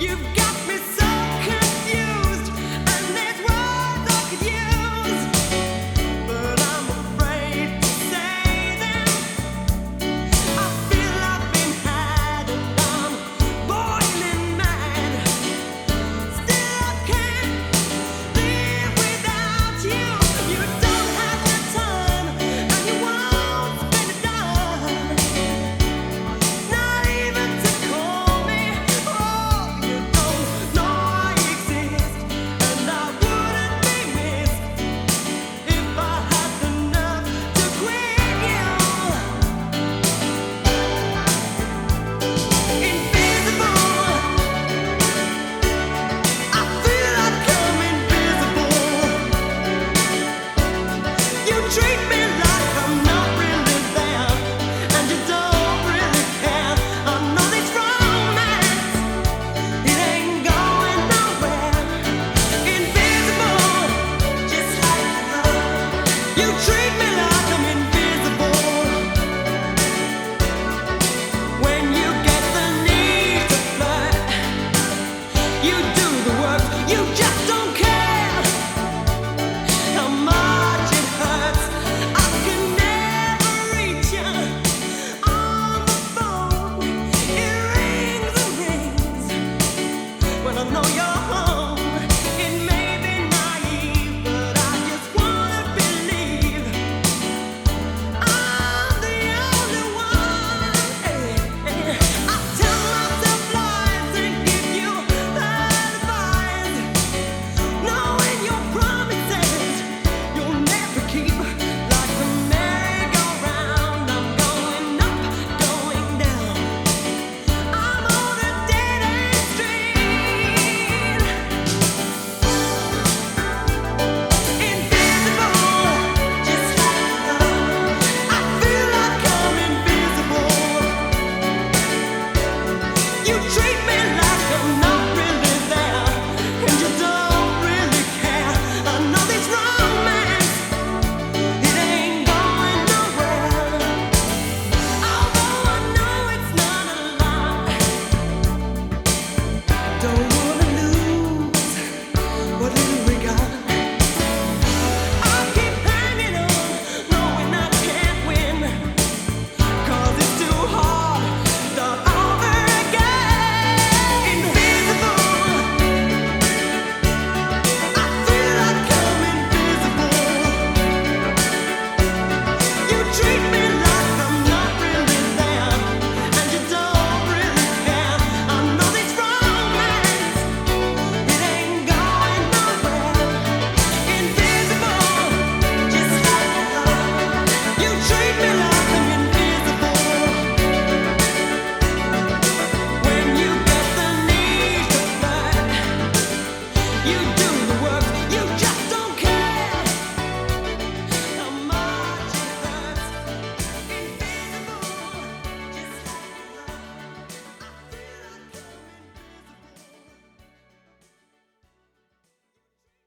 You've